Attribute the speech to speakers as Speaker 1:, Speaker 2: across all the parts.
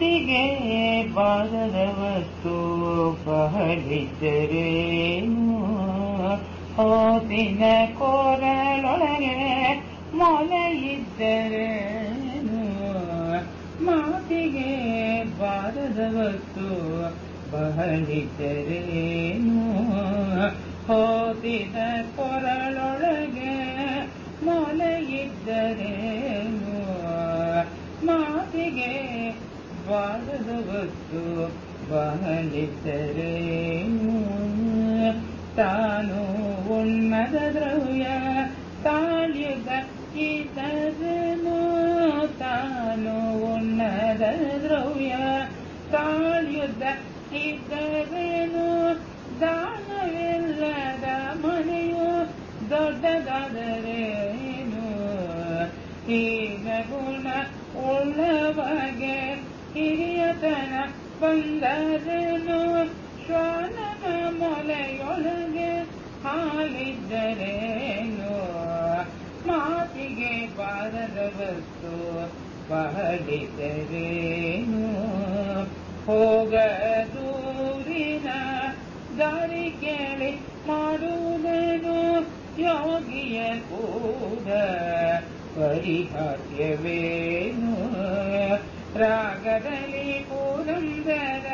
Speaker 1: ಮಾತಿಗೆ ಬಾರದ ವಸ್ತು ಬಹಳಿದ್ದರೇನು ಹೋದಿನ ಕೋರಳೊಳಗೆ ಮೊಲೆಯಿದ್ದರೇನು? ಮಾತಿಗೆ ಬಾರದ ವಸ್ತು ಬಹಳಿದ್ದರೇನು ಹೋದಿನ ಕೊರಳೊಳಗೆ ಮೊಲೆಯಿದ್ದರೇನು? ಬಾರದ ವಸ್ತು ಬಹಳಿದ್ದರೇನು ತಾನು ಉಣ್ಣದ ದ್ರವ್ಯ ತಾಳ್ಯುಗ ಇದ್ದರೇನು ತಾನು ಉಣ್ಣದ ದ್ರವ್ಯ ತಾಳ್ಯುದ್ದ ಇದ್ದರೇನು ದಾನವಿಲ್ಲದ ಮನೆಯು ದೊಡ್ಡದಾದರೇನು ಹೀನ ಗುಣ ಉಳ್ಳವಗೆ ಹಿರಿಯತನ ಬಂದರೇನು ಶ್ವಾನನ ಮೊಲೆಯೊಳಗೆ ಹಾಲಿದ್ದರೇನು? ಮಾತಿಗೆ ಬಾರದ ವಸ್ತು ಹೋಗ ದೂರಿನ ದಾರಿ ಕೇಳಿ ಮಾಡುವುದೇನು? ಯೋಗಿಯ ಕೂಡ ಪರಿಹಾಸ್ಯವೇನು ರಾಗದಲ್ಲಿ ಪುರಂದರ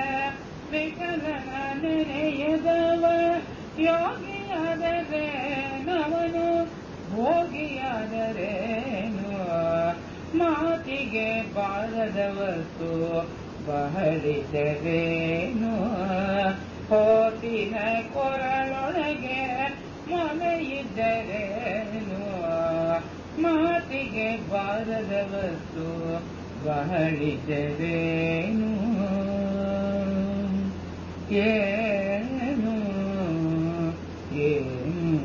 Speaker 1: ವಿಕಲನ ನೆನೆಯದವ ಯೋಗಿಯಾದರೇನವನು ಭೋಗಿಯಾದರೇನು? ಮಾತಿಗೆ ಬಾರದ ವಸ್ತು ಬಹಳಿದರೇನು? ಹೋತಿನ ಕೊರಳೊಳಗೆ ಮನೆಯಿದ್ದರೇನು? ಮಾತಿಗೆ ಬಾರದ ಬಹಳಿದರೇನು ಏನು ಏನು